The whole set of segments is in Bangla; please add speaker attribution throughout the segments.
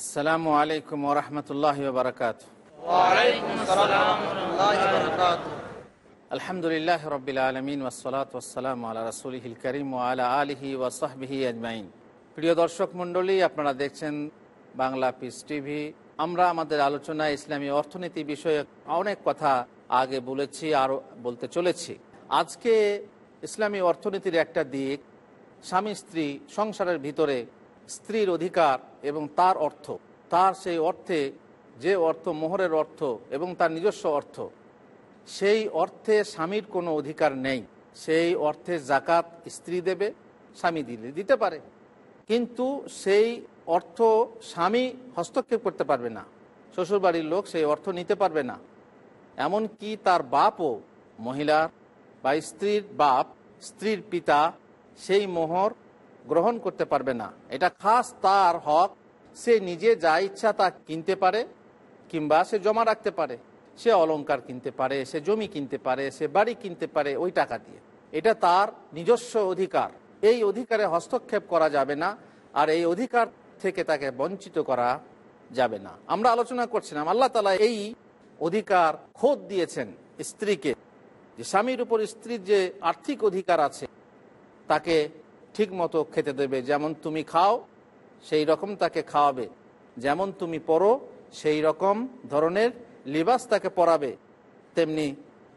Speaker 1: আসসালামু আলাইকুম ওরহমতুল্লাহ বারকাত আলহামদুলিল্লাহ রবিল আলমিন ওসলাত ওসালাম আল্লাহ রসুলহিল করিম ও আলা আলহি ওয়াসাহবিহি আজমাইন। প্রিয় দর্শক মণ্ডলী আপনারা দেখছেন বাংলা পিস টিভি আমরা আমাদের আলোচনায় ইসলামী অর্থনীতি বিষয়ে অনেক কথা আগে বলেছি আর বলতে চলেছি। আজকে ইসলামী অর্থনীতির একটা দিক স্বামী স্ত্রী সংসারের ভিতরে স্ত্রীর অধিকার এবং তার অর্থ। তার সেই অর্থে যে অর্থ মোহরের অর্থ এবং তার নিজস্ব অর্থ, সেই অর্থে স্বামীর কোনো অধিকার নেই। সেই অর্থে জাকাত স্ত্রী দেবে, স্বামী দিলে দিতে পারে। কিন্তু সেই অর্থ স্বামী হস্তক্ষেপ করতে পারবে না। শ্বশুরবাড়ির লোক সেই অর্থ নিতে পারবে না। এমনকি তার বাপও মহিলার বা স্ত্রীর বাপ, স্ত্রীর পিতা সেই মোহর গ্রহণ করতে পারবে না। এটা খাস তার হক। সে নিজে যা ইচ্ছা তা কিনতে পারে, কিংবা সে জমা রাখতে পারে। সে অলংকার কিনতে পারে, সে জমি কিনতে পারে, সে বাড়ি কিনতে পারে ওই টাকা দিয়ে। এটা তার নিজস্ব অধিকার। এই অধিকারে হস্তক্ষেপ করা যাবে না, আর এই অধিকার থেকে তাকে বঞ্চিত করা যাবে না। আমরা আলোচনা করছিলাম, আল্লাহ তালা এই অধিকার খোদ দিয়েছেন স্ত্রীকে। যে স্বামীর উপর স্ত্রীর যে আর্থিক অধিকার আছে, তাকে ঠিক মতো খেতে দেবে। যেমন তুমি খাও, সেই রকম তাকে খাওয়াবে। যেমন তুমি পরো, সেই রকম ধরনের লিবাস তাকে পরাবে। তেমনি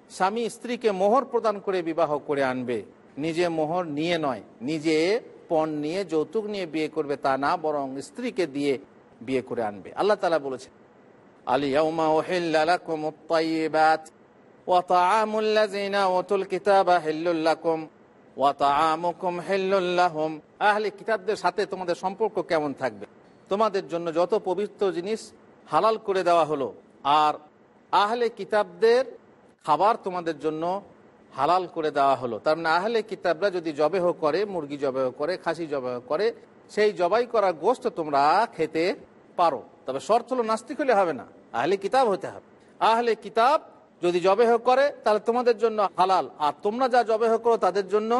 Speaker 1: স্বামী স্ত্রীকে মোহর প্রদান করে বিবাহ করে আনবে। নিজে মোহর নিয়ে নয়, নিজে পণ নিয়ে, যৌতুক নিয়ে বিয়ে করবে তা না, বরং স্ত্রীকে দিয়ে বিয়ে করে আনবে। আল্লাহ তালা বলেছে আলিয়া ওহিল্লাকুম ওয়াতামুল্লাজিনা ওয়াতামুকুম হিল্লুল্লাহম আহলে কিতাবদের সাথে তোমাদের সম্পর্ক কেমন থাকবে? তোমাদের জন্য যত পবিত্র জিনিস হালাল করে দেওয়া হলো, আর আহলে কিতাবদের খাবার তোমাদের জন্য হালাল করে দেওয়া হলো। তার মানে আহলে কিতাবরা যদি জবেহ করে, মুরগি জবেহ করে, খাসি জবেহ করে, সেই জবাই করা গোস্ত তোমরা খেতে পারো। তবে শর্ত হলো নাস্তিক হলে হবে না। আহলে কিতাব হতে হবে। আহলে কিতাব যদি জবেহ করে, তাহলে তোমাদের জন্য হালাল। আর তোমরা যা জবেহ করো, তাদের জন্য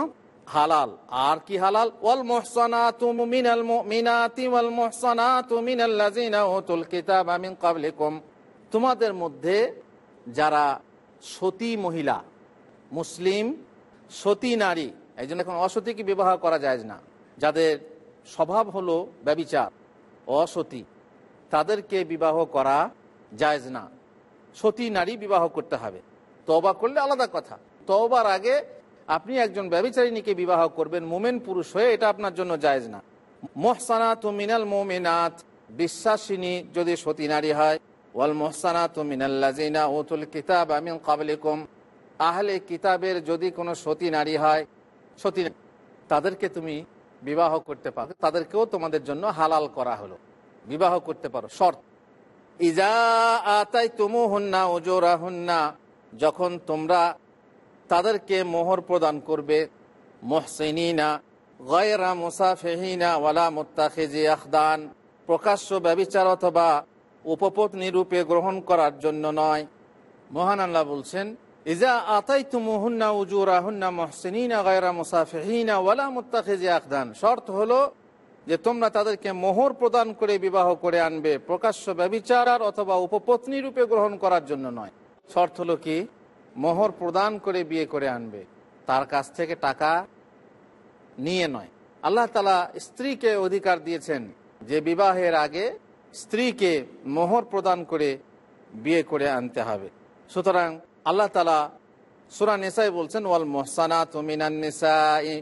Speaker 1: হালাল। আর কি হালাল? ওয়াল মুহসানাতু মিনাল মুমিনাতি ওয়াল মুহসানাতু মিনাল্লাযিনা উতুল কিতাবা মিন ক্বাবলিকুম। তোমাদের মধ্যে যারা সতী মহিলা, মুসলিম, সতী নারী, এই জন্য এখন অসতীকে বিবাহ করা যায় না। যাদের স্বভাব হলো ব্যবিচার, অসতী, তাদেরকে বিবাহ করা জায়জ না। সতী নারী বিবাহ করতে হবে। তবা করলে আলাদা কথা। তবার আগে আপনি একজন ব্যবচারিণীকে বিবাহ করবেন, মোমেন পুরুষ হয়ে, এটা আপনার জন্য জায়জ না। মোহসানাত মিনাল মোমিনাথ বিশ্বাসিনী যদি সতী নারী হয়, ওয়াল মোহসানাত মিনাল্লাজিনা ওতুল কিতাব আমিন কাবলিকুম আহলে কিতাবের যদি কোনো সতী নারী হয়, সতী তাদেরকে তুমি বিবাহ করতে পারো। তাদেরকেও তোমাদের জন্য হালাল করা হলো। বিবাহ করতে পারো, শর্ত। ইজা তুমু যখন তোমরা তাদেরকে মোহর প্রদান করবে ওয়ালা আখদান, প্রকাশ্য ব্যবিচার অথবা উপপত্নী রূপে গ্রহণ করার জন্য নয়। মহান আল্লাহ বলছেন, ইজা আতাই তুমুহুন্না উজুরা হুন্না মহসিনা গয়রা মুসাফেহিনা ওয়ালা মুত্তাখিজি আখদান। শর্ত হলো যে তোমরা তাদেরকে মোহর প্রদান করে বিবাহ করে আনবে, প্রকাশ্য ব্যবিচার অথবা উপপত্নী রূপে গ্রহণ করার জন্য নয়। শর্ত হলো কি? মোহর প্রদান করে বিয়ে করে আনবে। তার কাছ থেকে টাকা নিয়ে নয়। আল্লাহ তালা স্ত্রীকে অধিকার দিয়েছেন যে বিবাহের আগে স্ত্রীকে মোহর প্রদান করে বিয়ে করে আনতে হবে। সুতরাং আল্লাহ তালা সুরা নেশাই বলছেন, ওয়াল মোহসানাত মিনান নিসাই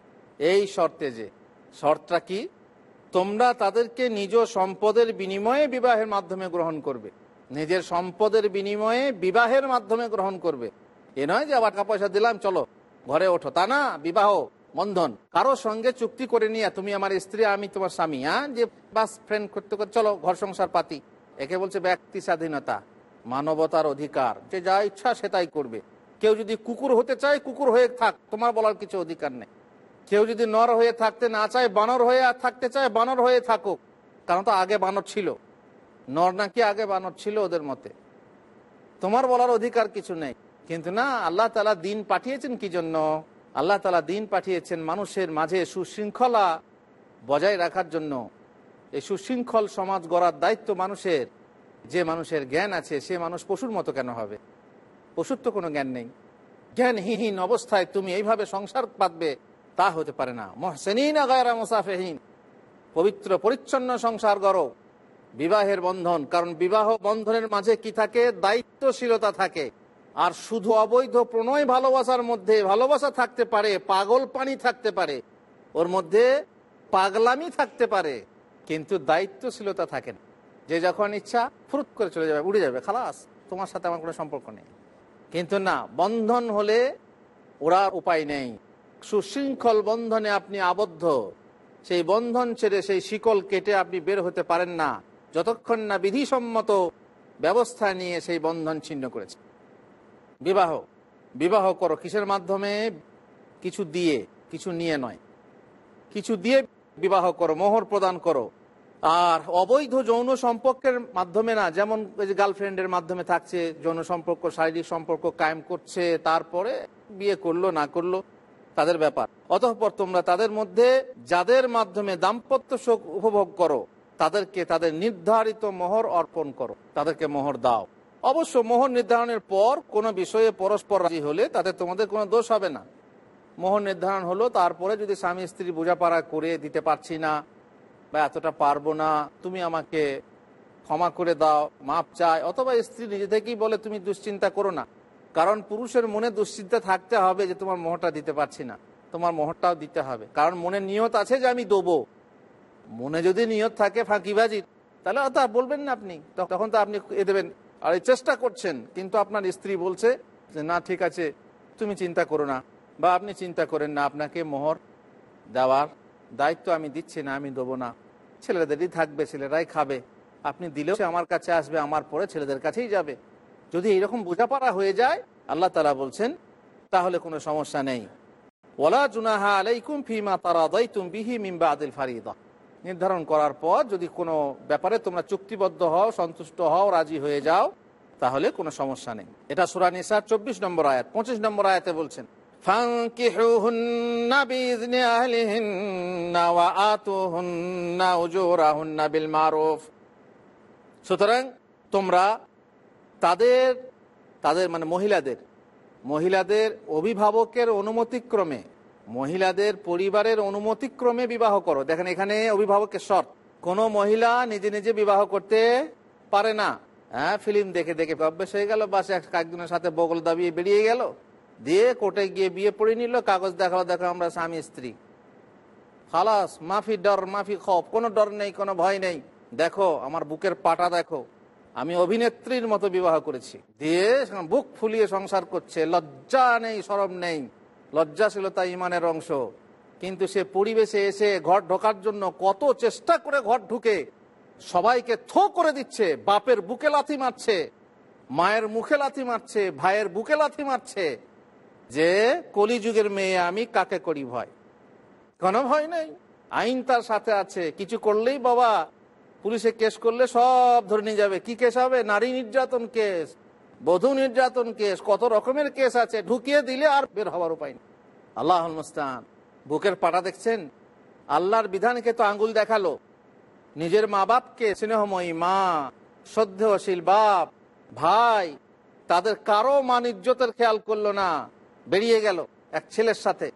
Speaker 1: এই শর্তে যে, শর্তটা কি? তোমরা তাদেরকে নিজ সম্পদের বিনিময়ে বিবাহের মাধ্যমে গ্রহণ করবে। নিজের সম্পদের বিনিময়ে বিবাহের মাধ্যমে গ্রহণ করবে। এ নয় যে, আবার টাকা পয়সা দিলাম, চলো, ঘরে ওঠো। তা না, বিবাহ, বন্ধন। কারও সঙ্গে চুক্তি করে নিয়ে, তুমি আমার স্ত্রী, আমি তোমার স্বামী হ্যাঁ? যে, বাস ফ্রেন্ড করতে করতে, চলো, ঘর সংসার পাতি। একে বলছে ব্যক্তি স্বাধীনতা, মানবতার অধিকার। যে যা ইচ্ছা সেটাই করবে। কেউ যদি কুকুর হতে চায়, কুকুর হয়ে থাক, তোমার বলার কিছু অধিকার নেই। কেউ যদি নর হয়ে থাকতে না চায়, বানর হয়ে আর থাকতে চায়, বানর হয়ে থাকুক। কারণ তো আগে বানর ছিল। নর নাকি আগে বানর ছিল ওদের মতে। তোমার বলার অধিকার কিছু নেই। কিন্তু না, আল্লাহ তালা দিন পাঠিয়েছেন কি জন্য? আল্লাহ তালা দিন পাঠিয়েছেন মানুষের মাঝে সুশৃঙ্খলা বজায় রাখার জন্য। এই সুশৃঙ্খল সমাজ গড়ার দায়িত্ব মানুষের। যে মানুষের জ্ঞান আছে, সে মানুষ পশুর মতো কেন হবে? পশুর তো কোনো জ্ঞান নেই। জ্ঞানহীন অবস্থায় তুমি এইভাবে সংসার পাতবে। তা হতে পারে না। মহসেনিন গায়রা মুসাফেহীন। পবিত্র, পরিচ্ছন্ন সংসার গড়ো। বিবাহের বন্ধন, কারণ বিবাহ বন্ধনের মাঝে কি থাকে? দায়িত্বশীলতা থাকে। আর শুধু অবৈধ প্রণয় ভালোবাসার মধ্যে ভালোবাসা থাকতে পারে, পাগল পানি থাকতে পারে। ওর মধ্যে পাগলামি থাকতে পারে, কিন্তু দায়িত্বশীলতা থাকে না। যে যখন ইচ্ছা ফুরুত করে চলে যাবে, উড়ে যাবে, খালাস, তোমার সাথে আমার কোনো সম্পর্ক নেই। কিন্তু না, বন্ধন হলে ওরা উপায় নেই। সুশৃঙ্খল বন্ধনে আপনি আবদ্ধ। সেই বন্ধন ছেড়ে সেই শিকল কেটে আপনি বের হতে পারেন না। যতক্ষণ না বিধিসম্মত ব্যবস্থা নিয়ে সেই বন্ধন ছিন্ন করেছে। বিবাহ। বিবাহ করো কিসের মাধ্যমে? কিছু দিয়ে, কিছু নিয়ে নয়। কিছু দিয়ে বিবাহ করো, মোহর প্রদান করো। আর অবৈধ যৌন সম্পর্কের মাধ্যমে না, যেমন গার্লফ্রেন্ডের মাধ্যমে থাকছে, যৌন সম্পর্ক, শারীরিক সম্পর্ক কায়েম করছে, তারপরে বিয়ে করল, না করল তাদের ব্যাপার। অতঃপর তোমরা তাদের মধ্যে যাদের মাধ্যমে দাম্পত্য শোক উপভোগ করো, তাদেরকে তাদের নির্ধারিত মোহর অর্পণ করো। তাদেরকে মোহর দাও। অবশ্য মোহর নির্ধারণের পর কোনো বিষয়ে পরস্পর রাজি হলে তাতে তোমাদের কোনো দোষ হবে না। মোহর নির্ধারণ হলো, তারপরে যদি স্বামী স্ত্রী বোঝাপড়া করে দিতে পারছি না, বা এতটা পারব না, তুমি আমাকে ক্ষমা করে দাও, মাপ চায় অথবা স্ত্রী নিজে থেকেই বলে তুমি দুশ্চিন্তা করো না। কারণ পুরুষের মনে দুশ্চিন্তা থাকতে হবে যে তোমার মোহরটা দিতে পারছি না। তোমার মোহরটাও দিতে হবে। কারণ মনে নিয়ত আছে যে আমি দেবো। মনে যদি নিয়ত থাকে ফাঁকিবাজির তাহলে তো বলবেন না আপনি। তখন তো আপনি এ দেবেন, আর এই চেষ্টা করছেন। কিন্তু আপনার স্ত্রী বলছে যে, না, ঠিক আছে, তুমি চিন্তা করো না। বা, আপনি চিন্তা করেন না, আপনাকে মোহর দেওয়ার দায়িত্ব আমি দিচ্ছি না, আমি দেবো না। ছেলেদেরই থাকবে, ছেলেরাই খাবে। আপনি দিলেও আমার কাছে আসবে, আমার পরে ছেলেদের কাছেই যাবে। যদি এইরকম বোঝাপড়া হয়ে যায় আল্লাহ তালা বলছেন তাহলে কোনো সমস্যা নেই ওলা জুনাহা আলাইকুম ফিমা তারা দাইতুম বিহি মিম্বা আদিল ফারিদা নির্ধারণ করার পর যদি কোনো ব্যাপারে তোমরা চুক্তিবদ্ধ হও সন্তুষ্ট হও রাজি হয়ে যাও তাহলে কোনো সমস্যা নেই এটা সুরা নিসা চব্বিশ নম্বর আয়াত পঁচিশ নম্বর আয়াতে বলছেন فانكحوهن بإذن أهلهن وآتوهن أجورهن بالمعروف সুতরাং তোমরা তাদের তাদের মানে মহিলাদের মহিলাদের অভিভাবকের অনুমতিক্রমে, মহিলাদের পরিবারের অনুমতিক্রমে বিবাহ করো। দেখেন এখানে অভিভাবকের শর্ত। কোনো মহিলা নিজে নিজে বিবাহ করতে পারে না। হ্যাঁ ফিল্ম দেখে দেখে অভ্যেস হয়ে গেল, বাস একজনের সাথে বগল দাবিয়ে বেরিয়ে গেল। দিয়ে কোর্টে গিয়ে বিয়ে পড়ে নিল, কাগজ দেখাল দেখো আমরা স্বামী, স্ত্রী। খালাস, মাফি ডর, মাফি খপ, কোনো ডর নেই, কোনো ভয় নেই। দেখো, আমার বুকের পাটা দেখো। আমি অভিনেত্রীর মতো বিবাহ করেছি। দিয়ে বুক ফুলিয়ে সংসার করছে, লজ্জা নেই, সরম নেই। লজ্জাশীলতা ইমানের অংশ। কিন্তু সে পরিবেশে এসে ঘর ঢোকার জন্য কত চেষ্টা করে ঘর ঢুকে, সবাইকে থো করে দিচ্ছে, বাপের বুকে লাথি মারছে, মায়ের মুখে লাথি মারছে, ভাইয়ের বুকে লাথি মারছে। যে কলিযুগের মেয়ে আমি কাকে করি ভয়? কোনো ভয় নেই। আইন তার সাথে আছে, কিছু করলেই বাবা পুলিশে কেস করলে সব ধরে নিয়ে যাবে। কি কেস হবে? নারী নির্যাতন কেস, বধূ নির্যাতন কেস, কত রকমের কেস আছে? ঢুকিয়ে দিলে আর বের হওয়ার উপায় নেই। আল্লাহ মুস্তান বুকের পাটা দেখছেন? আল্লাহর বিধানকে তো আঙ্গুল দেখাল। নিজের মা বাপকে স্নেহময়ী মা শ্রদ্ধেয়শীল বাপ, ভাই, তাদের কারও মান ইজ্জতের খেয়াল করল না। বেরিয়ে গেল এক ছেলের সাথে।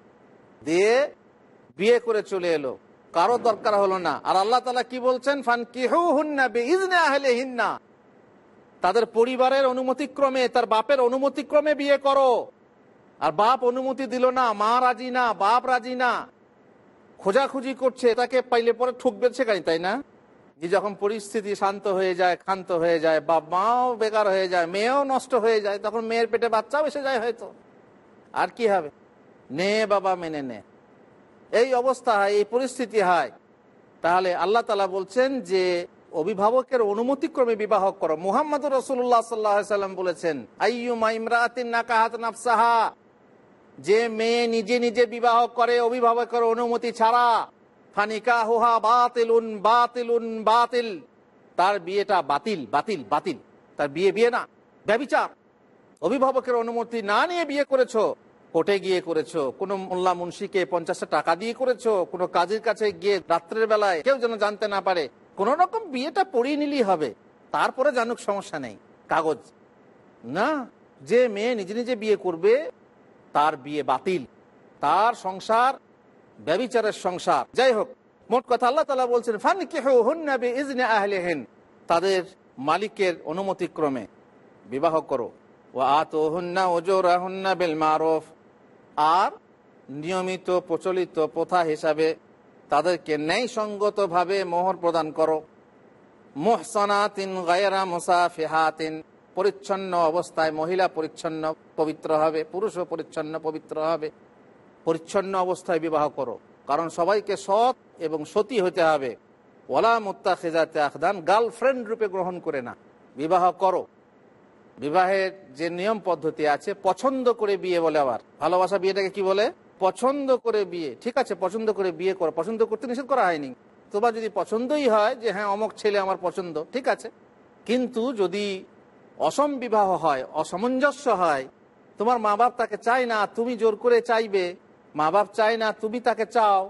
Speaker 1: দিয়ে বিয়ে করে চলে এলো। কারও দরকার হলো না। আর আল্লাহ তালা কি বলছেন? ফান কেহু হুন্না ইজনে আহলে হিন্না তাদের পরিবারের অনুমতিক্রমে, তার বাপের অনুমতিক্রমে বিয়ে করো। আর বাপ অনুমতি দিল না, মা রাজি না, বাপ রাজি না। খোঁজাখুঁজি করছে, তাকে পাইলে পরে ঠুকবে সেখানে, তাই না? যে যখন পরিস্থিতি শান্ত হয়ে যায়, ক্ষান্ত হয়ে যায়, বাপ মাও বেকার হয়ে যায়, মেয়েও নষ্ট হয়ে যায়, তখন মেয়ের পেটে বাচ্চাও এসে যায় হয়তো। আর কি হবে? নে বাবা, মেনে নে। এই অবস্থা হয়, এই পরিস্থিতি হয়, তাহলে আল্লাহ তালা বলছেন যে অভিভাবকের অনুমতিক্রমে বিবাহ করো। মুহাম্মদ রসুল্লাহ সাল্লাহ সাল্লাম বলেছেন নাফসাহা। যে মেয়ে নিজে নিজে বিবাহ করে, অভিভাবকের অনুমতি ছাড়া ফানিকা হুহা বাতিলুন বাতিলুন, বাতিল। তার বিয়েটা বাতিল বাতিল বাতিল। তার বিয়ে বিয়ে না ব্যবিচার অভিভাবকের অনুমতি না নিয়ে বিয়ে করেছ। কোর্টে গিয়ে করেছ? কোনো মোল্লা মুন্সিকে পঞ্চাশটা টাকা দিয়ে করেছ? কোনো কাজের কাছে গিয়ে রাত্রের বেলায় কেউ যেন জানতে না পারে? কোন রকম বিয়েটা পড়িয়ে নিলেই হবে। তারপরে জানুক, সমস্যা নেই। কাগজ। না, যে মেয়ে নিজে নিজে বিয়ে করবে, তার বিয়ে বাতিল। তার সংসার ব্যবিচারের সংসার। যাই হোক, মোট কথা আল্লাহ তালা বলছেন ফান কেহ হুন্নাবে ইজনে আহলে হেন তাদের মালিকের অনুমতিক্রমে বিবাহ করো। ও আত হুন্না ওজোরা বেল মারফ। আর নিয়মিত প্রচলিত প্রথা হিসাবে তাদেরকে ন্যায়সঙ্গতভাবে মোহর প্রদান করো। মোহসনাতিন গায়রা মুসাফিহাতিন। পরিচ্ছন্ন অবস্থায় মহিলা পরিচ্ছন্ন পবিত্র হবে, পুরুষও পরিচ্ছন্ন পবিত্র হবে। পরিচ্ছন্ন অবস্থায় বিবাহ করো। কারণ সবাইকে সৎ এবং সতী হতে হবে। ওলা মুত্তা খেজাতে আখদান, গার্লফ্রেন্ড রূপে গ্রহণ করে না। বিবাহ করো। বিবাহের যে নিয়ম পদ্ধতি আছে, পছন্দ করে বিয়ে বলে আবার। ভালোবাসা বিয়েটাকে কি বলে? পছন্দ করে বিয়ে। ঠিক আছে, পছন্দ করে বিয়ে করো, পছন্দ করতে নিষেধ করা হয়নি। তোমার যদি পছন্দই হয় যে হ্যাঁ অমক ছেলে আমার পছন্দ, ঠিক আছে। কিন্তু যদি অসম বিবাহ হয়, অসামঞ্জস্য হয়, তোমার মা বাপ তাকে চায় না, তুমি জোর করে চাইবে মা বাপ চায় না, তুমি তাকে চাও,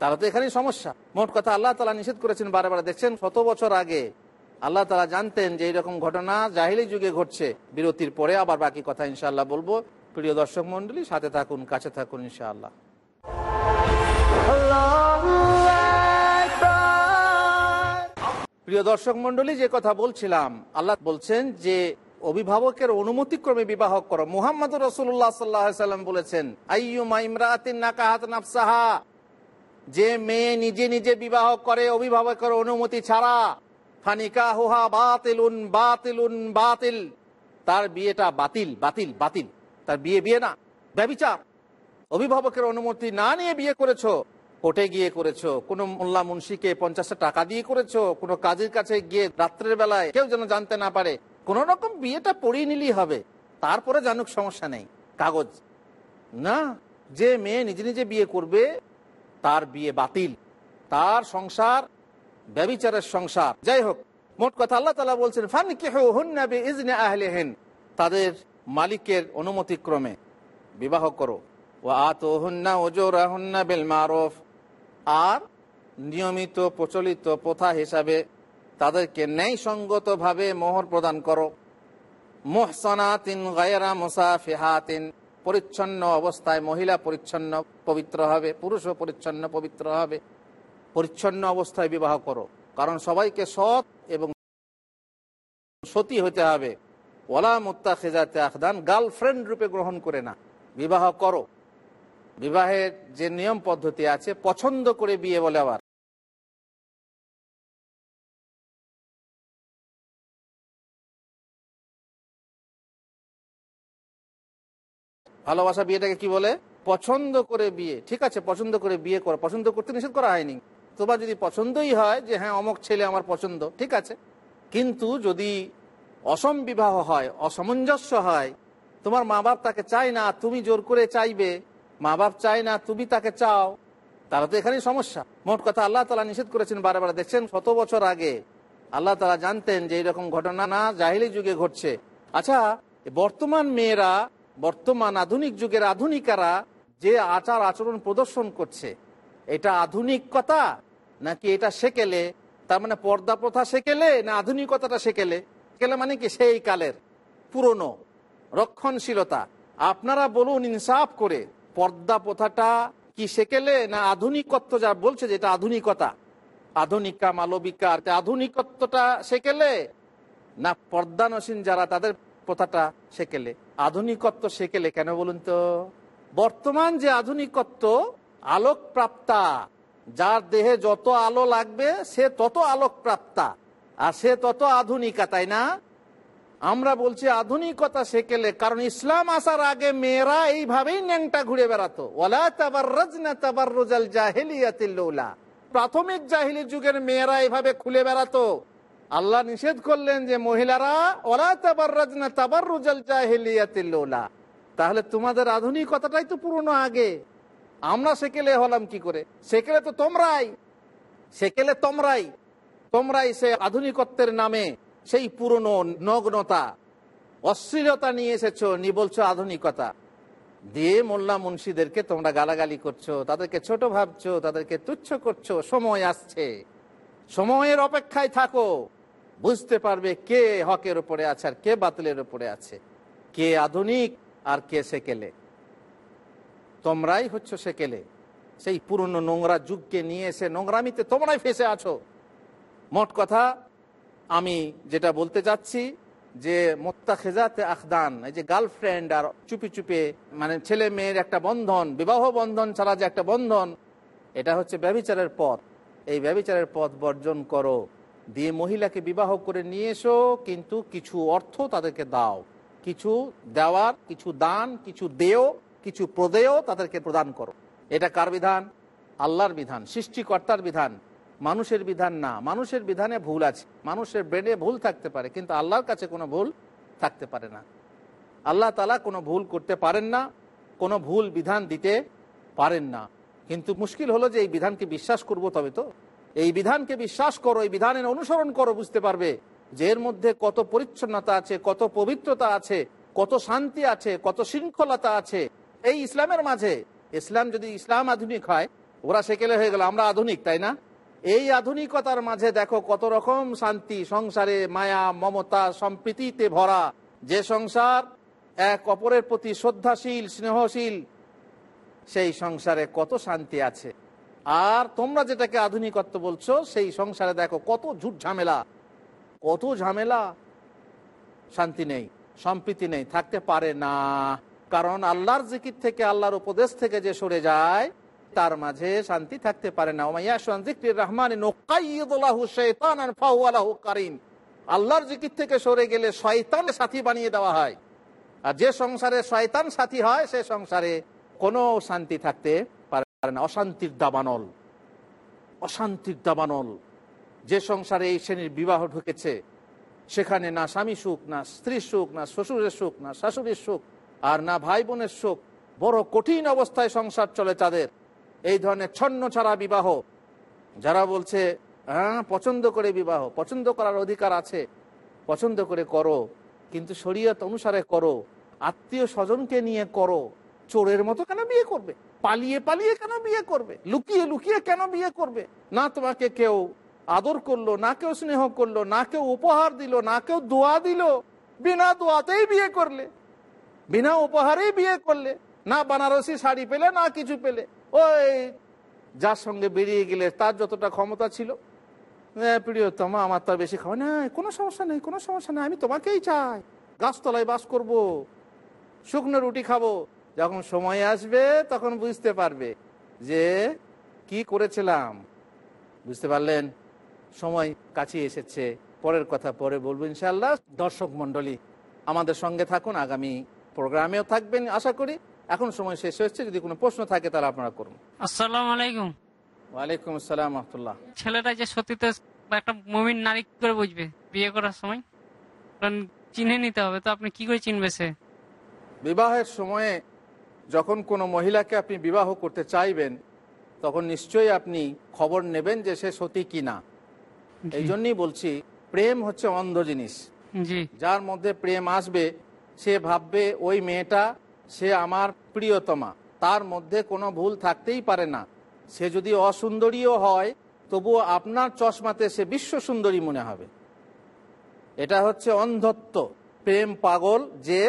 Speaker 1: তাহলে তো এখানেই সমস্যা। মোট কথা আল্লাহ তালা নিষেধ করেছেন বারে বারে। দেখছেন, শত বছর আগে আল্লাহ তালা জানতেন যে এইরকম ঘটনা জাহিলি যুগে ঘটছে। বিরতির পরে আবার বাকি কথা ইনশাল্লাহ বলব। প্রিয় দর্শক মন্ডলী সাথে থাকুন, কাছে থাকুন ইনশাআল্লাহ। প্রিয় দর্শক মন্ডলী যে কথা বলছিলাম, আল্লাহ বলছেন যে অভিভাবকের অনুমতিক্রমে বিবাহ করো। মুহাম্মদ রসুল্লাহ সাল্লাম বলেছেন যে মেয়ে নিজে নিজে বিবাহ করে, অভিভাবকের অনুমতি ছাড়া ফানিকা হুহা বাতিলুন বাতিলুন, বাতিল। তার বিয়েটা বাতিল বাতিল বাতিল। তার বিয়ে বিয়ে না, ব্যবিচার। অভিভাবকের অনুমতি না নিয়ে বিয়ে করেছ, কোর্টে গিয়ে করেছ, কোনো মোল্লা মুন্সিকে পঞ্চাশটা টাকা দিয়ে করেছ, কোনো কাজের কাছে গিয়ে রাত্রের বেলায়, কেউ যেন জানতে না পারে, কোন রকম বিয়েটা পড়িয়ে নিলেই হবে। তারপরে জানুক সমস্যা নেই। কাগজ। না, যে মেয়ে নিজে নিজে বিয়ে করবে, তার বিয়ে বাতিল। তার সংসার ব্যবিচারের সংসার। যাই হোক, মোট কথা আল্লাহ তালা বলছেন ফান কেহ হুন্নাবে ইজনে আহলে হেন তাদের মালিকের অনুমতিক্রমে বিবাহ করো। ও আত হুন্না ওজোরা হুন্না বেল মারফ। আর নিয়মিত প্রচলিত প্রথা হিসাবে তাদেরকে ন্যায়সঙ্গতভাবে মোহর প্রদান করো। মোহসনাতিন গায়রা মুসাফিহাতিন। পরিচ্ছন্ন অবস্থায় মহিলা পরিচ্ছন্ন, পবিত্র হবে। পুরুষও পরিচ্ছন্ন, পবিত্র হবে। পরিচ্ছন্ন অবস্থায় বিবাহ করো। কারণ সবাইকে সৎ এবং সতী হতে হবে। ওলা মুত্তা খেজাতে আখদান, গার্লফ্রেন্ড রূপে গ্রহণ করে না। বিবাহ করো। বিবাহের যে নিয়ম পদ্ধতি আছে, পছন্দ করে বিয়ে বলে আবার। ভালোবাসা বিয়েটাকে কি বলে? পছন্দ করে বিয়ে। ঠিক আছে, পছন্দ করে বিয়ে করো। পছন্দ করতে নিষেধ করা হয়নি। তোমার যদি পছন্দই হয় যে হ্যাঁ অমক ছেলে আমার পছন্দ। ঠিক আছে। কিন্তু যদি অসম বিবাহ হয়, অসামঞ্জস্য হয়, তোমার মা বাপ তাকে চায় না, তুমি জোর করে চাইবে। মা বাপ চায় না, তুমি তাকে চাও। তাহলে তো এখানেই সমস্যা। মোট কথা আল্লাহ তালা নিষেধ করেছেন বারে বারে দেখছেন, শত বছর আগে আল্লাহ তালা জানতেন যে এরকম ঘটনা না, জাহিলি যুগে ঘটছে। আচ্ছা বর্তমান মেয়েরা, বর্তমান আধুনিক যুগের আধুনিকারা যে আচার আচরণ প্রদর্শন করছে, এটা আধুনিকতা নাকি এটা সেকেলে? তার মানে পর্দা প্রথা সেকেলে না আধুনিকতাটা সেকেলে? সেকেলে মানে কি? সেই কালের। পুরনো। রক্ষণশীলতা। আপনারা বলুন ইনসাফ করে, পর্দা প্রথাটা কি সেকেলে না আধুনিকত্ব যা বলছে যেটা আধুনিকতা? আধুনিকা মালবিকা আধুনিকত্বটা সেকেলে? না পর্দানসীন যারা, তাদের প্রথাটা সেকেলে। আধুনিকত্ব সেকেলে কেন বলুন তো? বর্তমান যে আধুনিকত্ব আলোক প্রাপ্তা যার দেহে যত আলো লাগবে, সে তত আলোক প্রাপ্তা আর সে তত আধুনিকা, তাই না? আমরা বলছি আধুনিকতা সেকেলে কারণ ইসলাম আসার আগে মেয়েরা এইভাবেই ন্যাংটা ঘুরে বেড়াতো। ওলা প্রাথমিক জাহিলি যুগের মেয়েরা এইভাবে খুলে বেড়াতো। আল্লাহ নিষেধ করলেন যে মহিলারা ওলা তাবার রাজনা তাবার রোজাল জাহেলিয়াতিল্লা তাহলে তোমাদের আধুনিকতাটাই তো পুরনো আগে। আমরা সেকেলে হলাম কি করে? সেকেলে তো তোমরাই। সেকেলে তোমরাই। তোমরাই সে আধুনিকত্বের নামে সেই পুরনো নগ্নতা। অশ্লীলতা নিয়ে এসেছ নি বলছো আধুনিকতা। দিয়ে মোল্লা মুন্সিদেরকে তোমরা গালাগালি করছ, তাদেরকে ছোট ভাবছ, তাদেরকে তুচ্ছ করছ। সময় আসছে। সময়ের অপেক্ষায় থাকো। বুঝতে পারবে কে হকের উপরে আছে আর কে বাতিলের উপরে আছে। কে আধুনিক আর কে সেকেলে। তোমরাই হচ্ছে সেকেলে। সেই পুরনো নোংরা যুগকে নিয়ে এসে নোংরামিতে তোমরাই ফেসে আছো। মোট কথা, আমি যেটা বলতে চাচ্ছি যে মোত্তা খেজাতে আখদান, এই যে গার্লফ্রেন্ড আর চুপি চুপে মানে ছেলে মেয়ের একটা বন্ধন, বিবাহ বন্ধন ছাড়া যে একটা বন্ধন, এটা হচ্ছে ব্যবিচারের পথ। এই ব্যবিচারের পথ বর্জন করো। দিয়ে মহিলাকে বিবাহ করে নিয়ে এসো, কিন্তু কিছু অর্থ তাদেরকে দাও। কিছু দেওয়ার, কিছু দান, কিছু দেও কিছু প্রদেয় তাদেরকে প্রদান করো। এটা কার বিধান? আল্লাহর বিধান, সৃষ্টিকর্তার বিধান, মানুষের বিধান না। মানুষের বিধানে ভুল আছে। মানুষের ব্রেনে ভুল থাকতে পারে, কিন্তু আল্লাহর কাছে কোনো ভুল থাকতে পারে না। আল্লাহ তালা কোনো ভুল করতে পারেন না, কোনো ভুল বিধান দিতে পারেন না। কিন্তু মুশকিল হলো যে এই বিধানকে বিশ্বাস করব তবে তো। এই বিধানকে বিশ্বাস করো, এই বিধানের অনুসরণ করো, বুঝতে পারবে যে এর মধ্যে কত পরিচ্ছন্নতা আছে, কত পবিত্রতা আছে, কত শান্তি আছে, কত শৃঙ্খলতা আছে। এই ইসলামের মাঝে, ইসলাম যদি ইসলাম আধুনিক হয়, ওরা সেকেলে হয়ে গেল, আমরা আধুনিক, তাই না? এই আধুনিকতার মাঝে দেখো কত রকম শান্তি, সংসারে মায়া, মমতা, সম্প্রীতিতে ভরা। যে সংসার এক অপরের প্রতি শ্রদ্ধাশীল, স্নেহশীল, সেই সংসারে কত শান্তি আছে। আর তোমরা যেটাকে আধুনিকত্ব বলছো, সেই সংসারে দেখো কত ঝুট ঝামেলা, কত ঝামেলা। শান্তি নেই, সম্প্রীতি নেই, থাকতে পারে না। কারণ আল্লাহর জিকির থেকে, আল্লাহর উপদেশ থেকে যে সরে যায়, তার মাঝে শান্তি থাকতে পারে না। রহমান আল্লাহর জিকির থেকে সরে গেলে শয়তান সাথী বানিয়ে দেওয়া হয়। আর যে সংসারে শয়তান সাথী হয়, সে সংসারে কোনো শান্তি থাকতে পারে না। অশান্তির দাবানল অশান্তির দাবানল। যে সংসারে এই শ্রেণির বিবাহ ঢুকেছে, সেখানে না স্বামী সুখ, না স্ত্রীর সুখ, না শ্বশুরের সুখ, না শাশুড়ির সুখ আর না ভাই বোনের সুখ, বড় কঠিন অবস্থায় সংসার চলে তাদের। এই ধরনের ছন্ন ছাড়া বিবাহ। যারা বলছে হ্যাঁ পছন্দ করে বিবাহ, পছন্দ করার অধিকার আছে, পছন্দ করে করো, কিন্তু শরীয়ত অনুসারে করো, আত্মীয় স্বজনকে নিয়ে করো, চোরের মতো কেন বিয়ে করবে? পালিয়ে পালিয়ে কেন বিয়ে করবে? লুকিয়ে লুকিয়ে কেন বিয়ে করবে? না তোমাকে কেউ আদর করল, না কেউ স্নেহ করল, না কেউ উপহার দিল, না কেউ দোয়া দিল, বিনা দোয়াতেই বিয়ে করলে। বিনা উপহারেই বিয়ে করলে, না বানারসি শাড়ি পেলে, না কিছু পেলে। ওই যার সঙ্গে বেরিয়ে গেলে তার যতটা ক্ষমতা ছিল। প্রিয়তম, আমার তো বেশি খাওয়া নাই। কোনো সমস্যা নেই, কোনো সমস্যা নেই, আমি তোমাকেই চাই। গাছতলায় বাস করব, শুকনো রুটি খাব। যখন সময় আসবে, তখন বুঝতে পারবে যে কি করেছিলাম। বুঝতে পারলেন? সময় কাছে এসেছে। পরের কথা পরে বলব ইনশাল্লাহ দর্শক মন্ডলী আমাদের সঙ্গে থাকুন। আগামী প্রোগ্রামেও থাকবেন আশা করি। এখন সময় শেষ হচ্ছে যদি কোনো প্রশ্ন থাকে তাহলে আপনারা করুন।
Speaker 2: আসসালাম আলাইকুম।
Speaker 1: ওয়ালাইকুম আসসালাম রহমতুল্লাহ।
Speaker 2: ছেলেটা যে সতীতে একটা মমিন নারী কি করে বুঝবে? বিয়ে করার সময়? কারণ চিনে নিতে হবে তো আপনি কি করে চিনবে সে?
Speaker 1: বিবাহের সময়ে যখন কোনো মহিলাকে আপনি বিবাহ করতে চাইবেন তখন নিশ্চয়ই আপনি খবর নেবেন যে সে সতী কি না। এই জন্যই বলছি প্রেম হচ্ছে অন্ধ জিনিস। যার মধ্যে প্রেম আসবে সে ভাববে, ওই মেয়েটা সে আমার প্রিয়তমা। তার মধ্যে কোনো ভুল থাকতেই পারে না। সে যদি অসুন্দরীও হয়, তবুও আপনার চশমাতে সে বিশ্ব সুন্দরী মনে হবে। এটা হচ্ছে অন্ধত্ব। প্রেম পাগল যে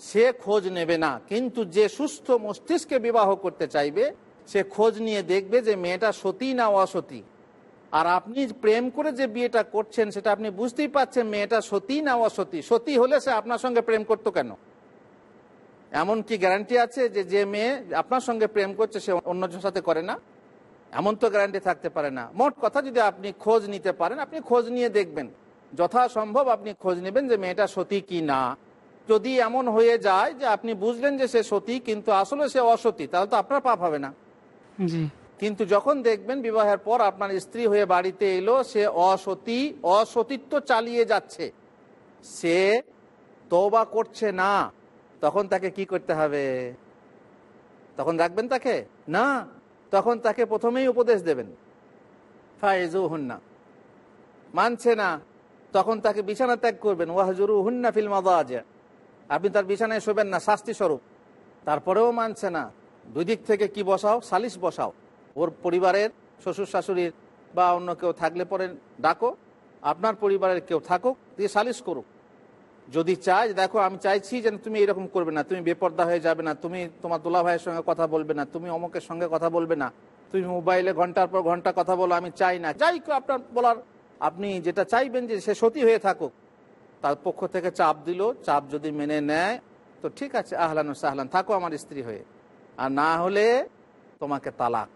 Speaker 1: সে খোঁজ নেবে না, কিন্তু যে সুস্থ মস্তিষ্কে বিবাহ করতে চাইবে, সে খোঁজ নিয়ে দেখবে যে মেয়েটা সতী না অসতী। আর আপনি প্রেম করে যে বিয়েটা করছেন, সেটা আপনি বুঝতেই পাচ্ছেন মেয়েটা সতী না অসতী। সতী হলে সে আপনার সঙ্গে প্রেম করতো কেন? এমন কি গ্যারান্টি আছে যে যে মেয়ে আপনার সঙ্গে প্রেম করছে, সে অন্যজনের সাথে করে না? এমন তো গ্যারান্টি থাকতে পারে না। মোট কথা যদি আপনি খোঁজ নিতে পারেন, আপনি খোঁজ নিয়ে দেখবেন। যথাসম্ভব আপনি খোঁজ নেবেন যে মেয়েটা সতী কি না। যদি এমন হয়ে যায় যে আপনি বুঝলেন যে সে সতী, কিন্তু আসলে সে অসতী, তাহলে তো আপনার পাপ হবে না।
Speaker 2: জি।
Speaker 1: কিন্তু যখন দেখবেন বিবাহের পর আপনার স্ত্রী হয়ে বাড়িতে এলো, সে অসতী, অসতীত্ব চালিয়ে যাচ্ছে। সে তওবা করছে না। তখন তাকে কি করতে হবে? তখন রাখবেন তাকে? না। তখন তাকে প্রথমেই উপদেশ দেবেন। ফাইজু হুন্না মানছে না। তখন তাকে বিছানা ত্যাগ করবেন। ওয়াহজুরু হুন্না ফিল মাদাজ। আপনি তার বিছানায় শোবেন না শাস্তি স্বরূপ তারপরেও মানছে না। দুই দিক থেকে কি বসাও? সালিশ বসাও। ওর পরিবারের শ্বশুর শাশুড়ির বা অন্য কেউ থাকলে পরে ডাকো, আপনার পরিবারের কেউ থাকুক, দিয়ে সালিশ করুক। যদি চাই দেখো আমি চাইছি যেন তুমি এরকম করবে না, তুমি বেপর্দা হয়ে যাবে না, তুমি তোমার দোলা ভাইয়ের সঙ্গে কথা বলবে না, তুমি অমকের সঙ্গে কথা বলবে না, তুমি মোবাইলে ঘণ্টার পর ঘণ্টা কথা বলো, আমি চাই না, যাই আপনার বলার, আপনি যেটা চাইবেন যে সে সতী হয়ে থাকুক। তার পক্ষ থেকে চাপ দিল, চাপ যদি মেনে নেয়, তো ঠিক আছে, আহলান সাহলান, থাকো আমার স্ত্রী হয়ে। আর না হলে তোমাকে তালাক।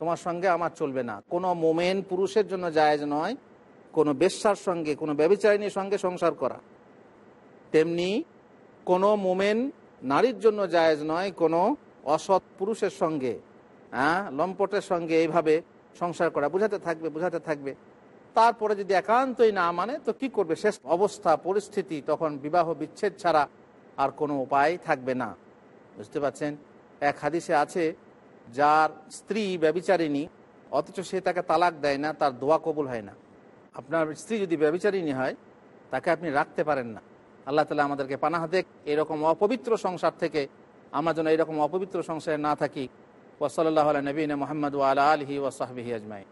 Speaker 1: তোমার সঙ্গে আমার চলবে না। কোনো মোমেন পুরুষের জন্য জায়েজ নয়, কোনো বেশ্যার সঙ্গে, কোনো ব্যবচারিণীর সঙ্গে সংসার করা। তেমনি কোনো মোমেন নারীর জন্য জায়েজ নয়, কোনো অসৎ পুরুষের সঙ্গে হ্যাঁ লম্পটের সঙ্গে এইভাবে সংসার করা। বুঝাতে থাকবে বুঝাতে থাকবে। তারপরে যদি একান্তই না মানে তো কি করবে? শেষ অবস্থা, পরিস্থিতি, তখন বিবাহ বিচ্ছেদ ছাড়া আর কোনো উপায় থাকবে না। বুঝতে পারছেন? এক হাদিসে আছে যার স্ত্রী ব্যবিচারিণী অথচ সে তাকে তালাক দেয় না, তার দোয়া কবুল হয় না। আপনার স্ত্রী যদি ব্যবিচারিণী হয়, তাকে আপনি রাখতে পারেন না। আল্লাহ তালা আমাদেরকে পানাহা দেখ, এরকম অপবিত্র সংসার থেকে আমরা যেন এরকম অপবিত্র সংসারে না থাকি। ওসল্লাহ নবীন মোহাম্মদ আলা আলহি ওসাহবিহি আজমাই